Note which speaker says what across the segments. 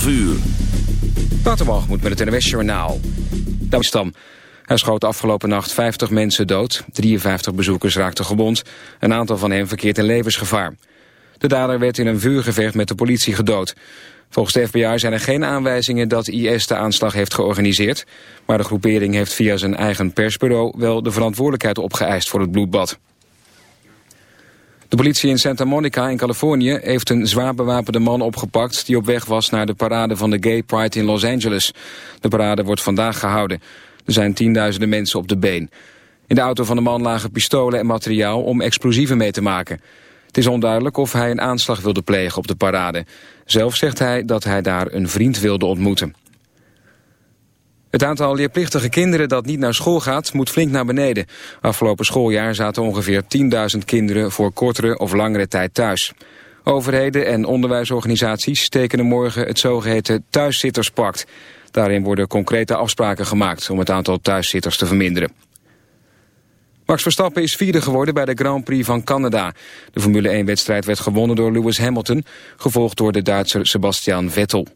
Speaker 1: 12 uur.
Speaker 2: moet met het NWS Journaal. Stam. Hij schoot afgelopen nacht 50 mensen dood. 53 bezoekers raakten gewond. Een aantal van hen verkeert in levensgevaar. De dader werd in een vuurgevecht met de politie gedood. Volgens de FBI zijn er geen aanwijzingen dat IS de aanslag heeft georganiseerd. Maar de groepering heeft via zijn eigen persbureau wel de verantwoordelijkheid opgeëist voor het bloedbad. De politie in Santa Monica in Californië heeft een zwaar bewapende man opgepakt... die op weg was naar de parade van de Gay Pride in Los Angeles. De parade wordt vandaag gehouden. Er zijn tienduizenden mensen op de been. In de auto van de man lagen pistolen en materiaal om explosieven mee te maken. Het is onduidelijk of hij een aanslag wilde plegen op de parade. Zelf zegt hij dat hij daar een vriend wilde ontmoeten. Het aantal leerplichtige kinderen dat niet naar school gaat moet flink naar beneden. Afgelopen schooljaar zaten ongeveer 10.000 kinderen voor kortere of langere tijd thuis. Overheden en onderwijsorganisaties tekenen morgen het zogeheten thuiszitterspact. Daarin worden concrete afspraken gemaakt om het aantal thuiszitters te verminderen. Max Verstappen is vierde geworden bij de Grand Prix van Canada. De Formule 1-wedstrijd werd gewonnen door Lewis Hamilton... gevolgd door de Duitser Sebastian Vettel.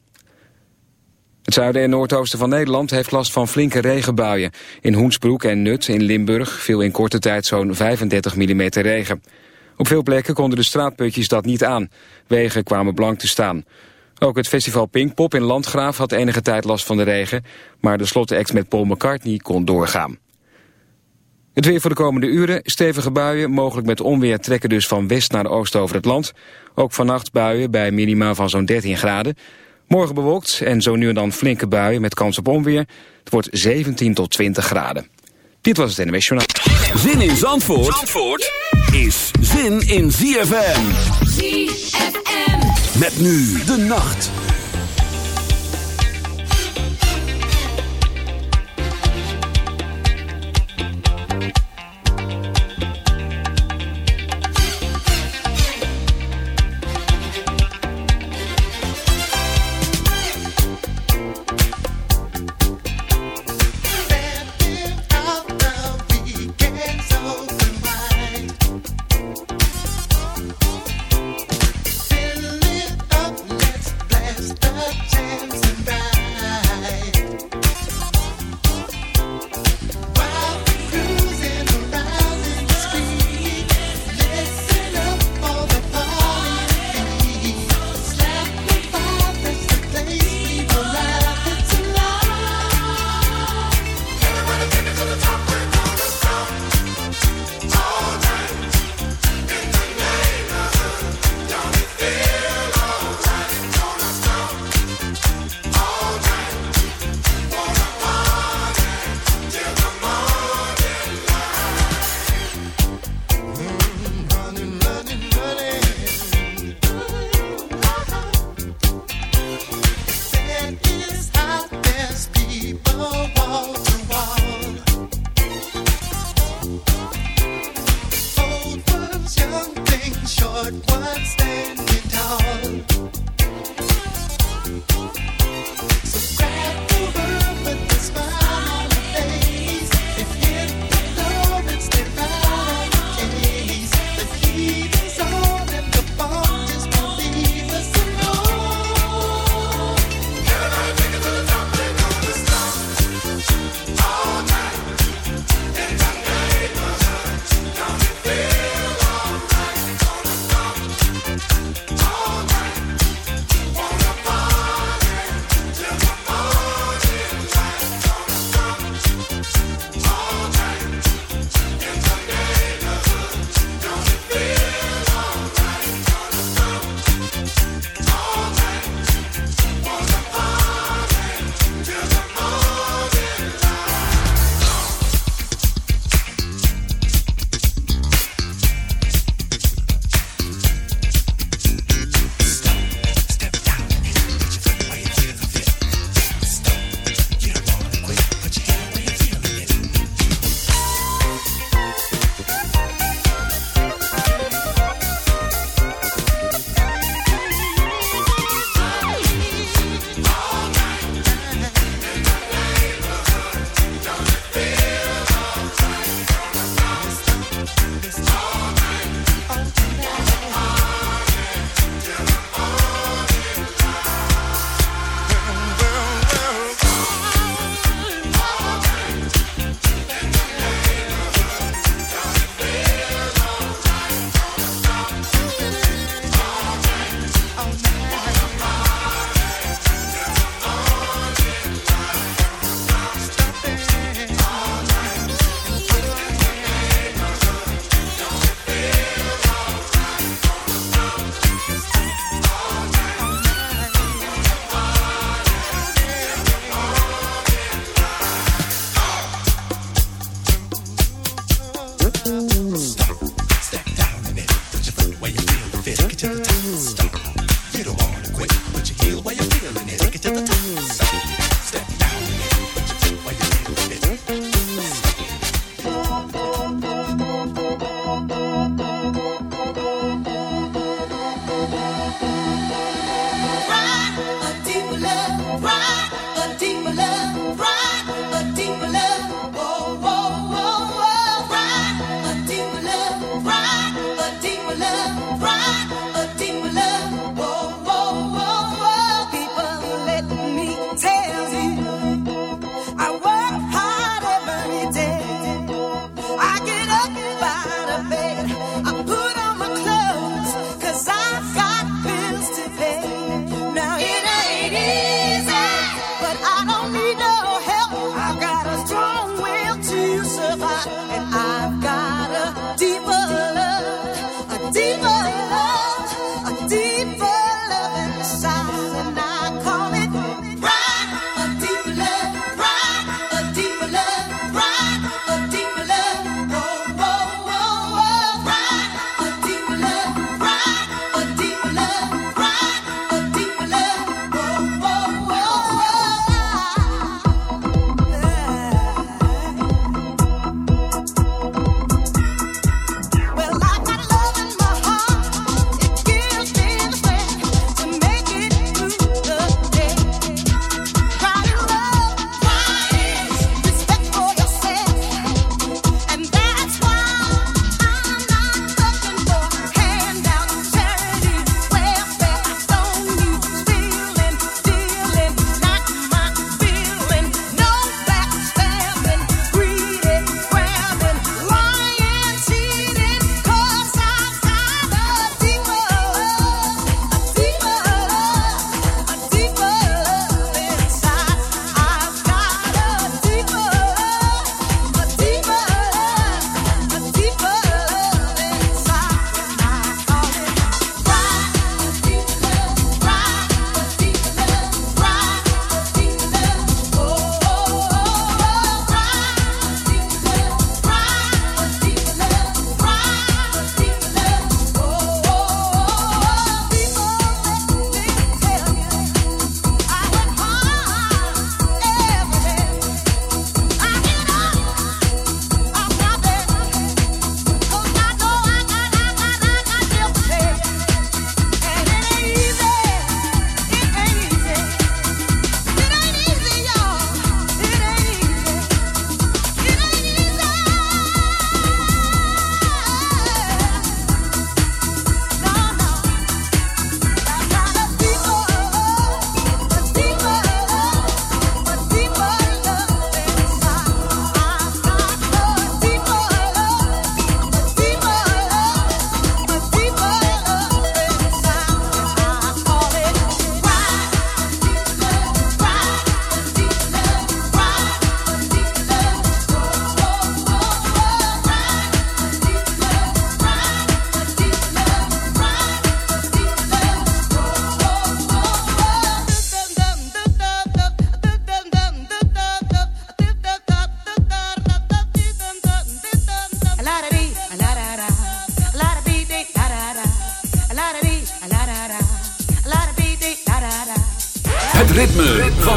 Speaker 2: Het zuiden en noordoosten van Nederland heeft last van flinke regenbuien. In Hoensbroek en Nut in Limburg viel in korte tijd zo'n 35 mm regen. Op veel plekken konden de straatputjes dat niet aan. Wegen kwamen blank te staan. Ook het festival Pinkpop in Landgraaf had enige tijd last van de regen... maar de slotteact met Paul McCartney kon doorgaan. Het weer voor de komende uren. Stevige buien, mogelijk met onweer, trekken dus van west naar oost over het land. Ook vannacht buien bij minima van zo'n 13 graden. Morgen bewolkt en zo nu en dan flinke buien met kans op onweer. Het wordt 17 tot 20 graden. Dit was het NWS Journaal.
Speaker 1: Zin in Zandvoort, Zandvoort is zin in ZFM. ZFM. Met nu de nacht.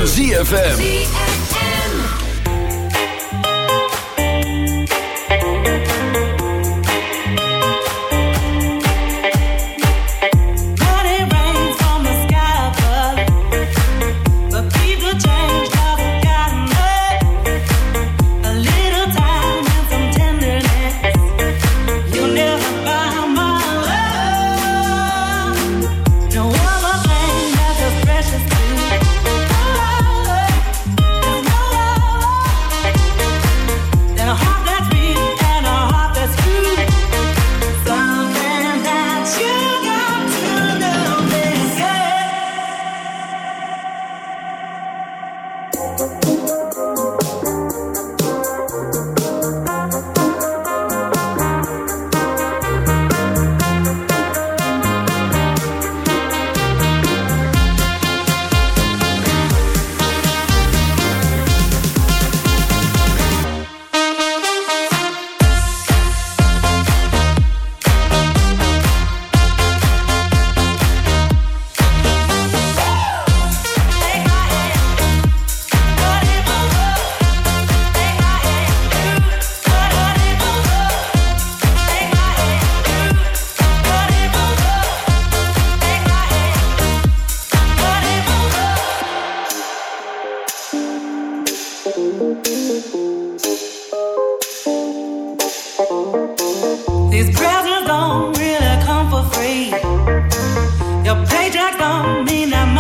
Speaker 3: ZFM.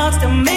Speaker 4: lost a man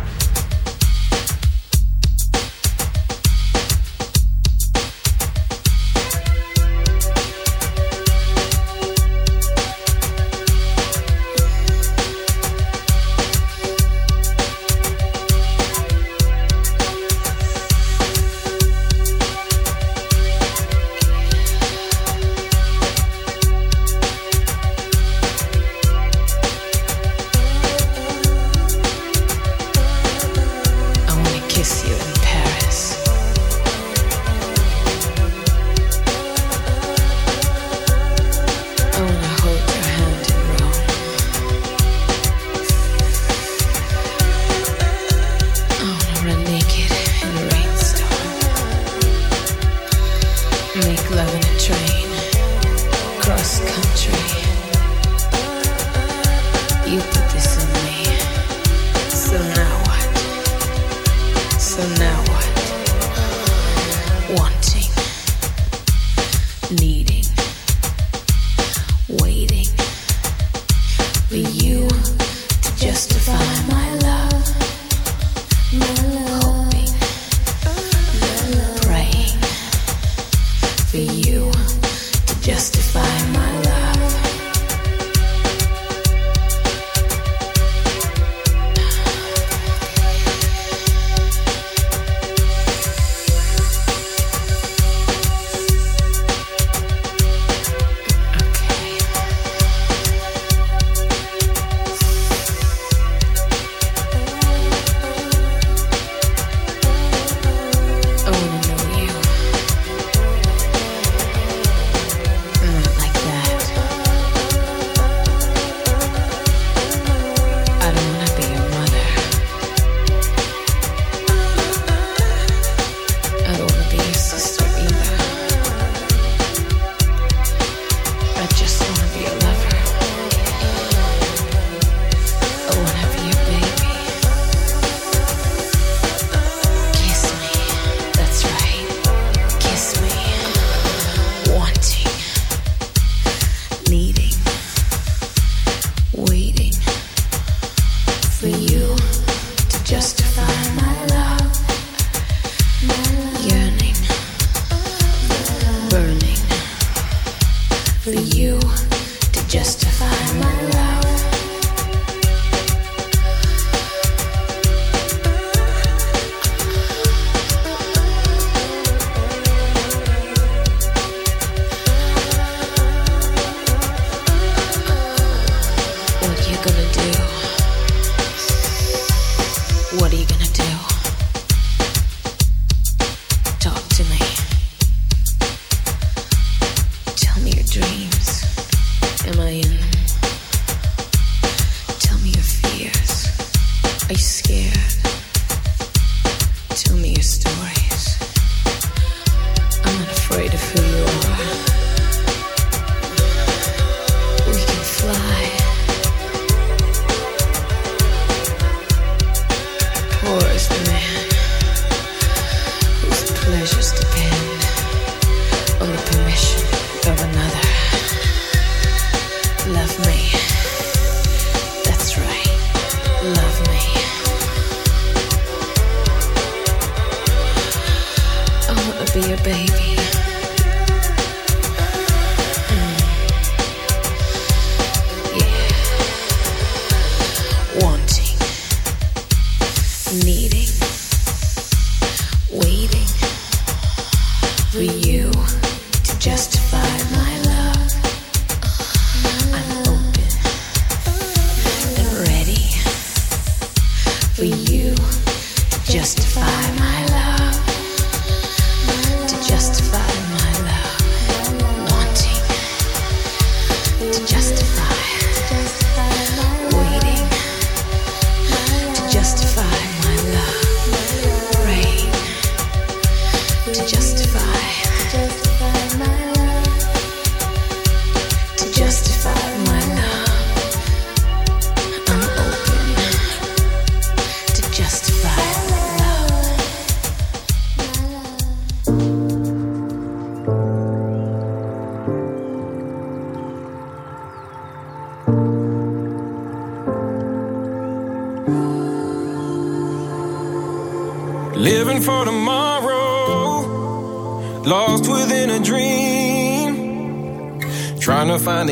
Speaker 4: to justify.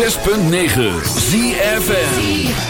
Speaker 4: 106.9
Speaker 5: ZFN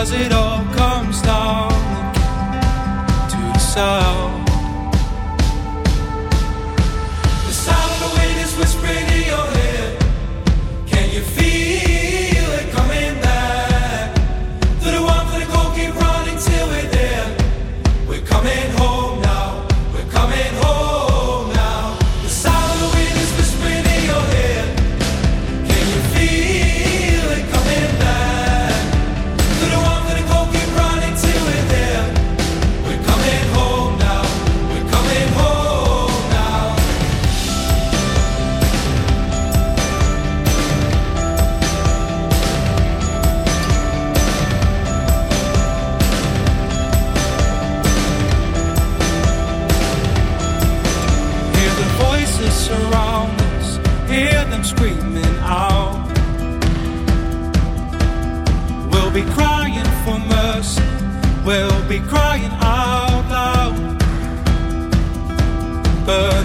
Speaker 6: as it all comes down to the sound. The sound of the wind is whispering in your head. Can you feel it coming back? To the warmth of the cold, keep running till we're there. We're coming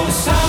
Speaker 6: the
Speaker 7: sun.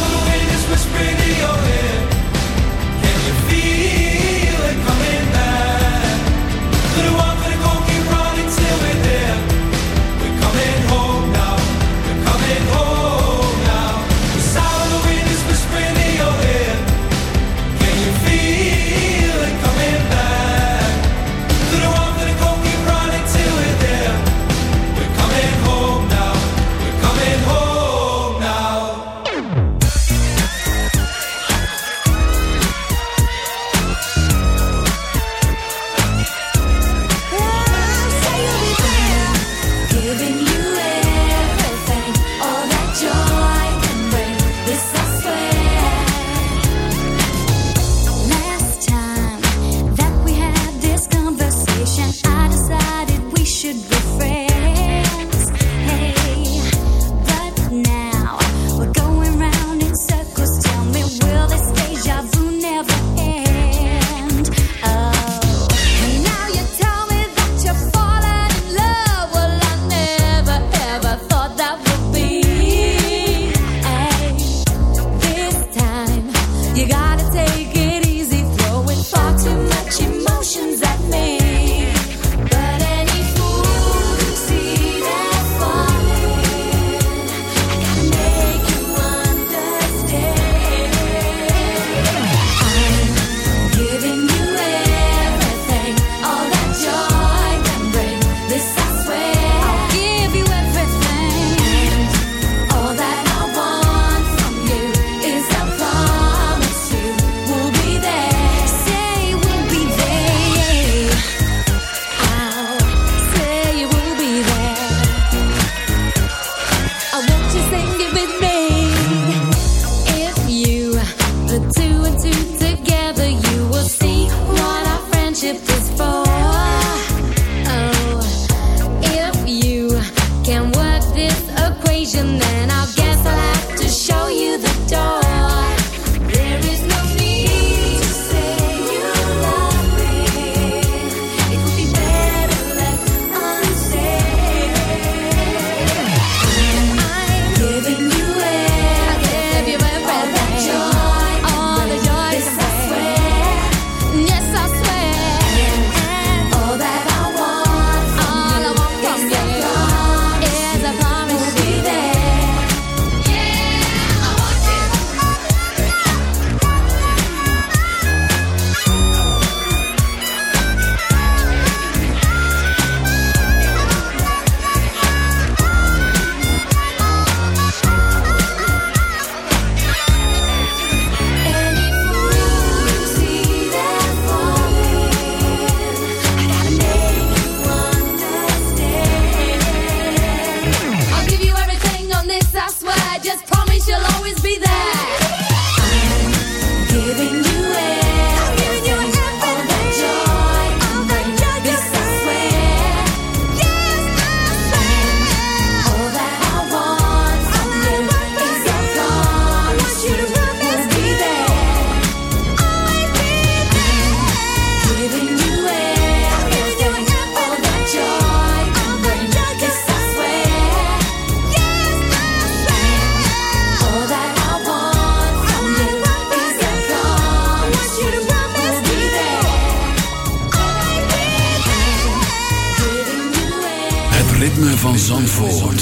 Speaker 7: von Zandvoort.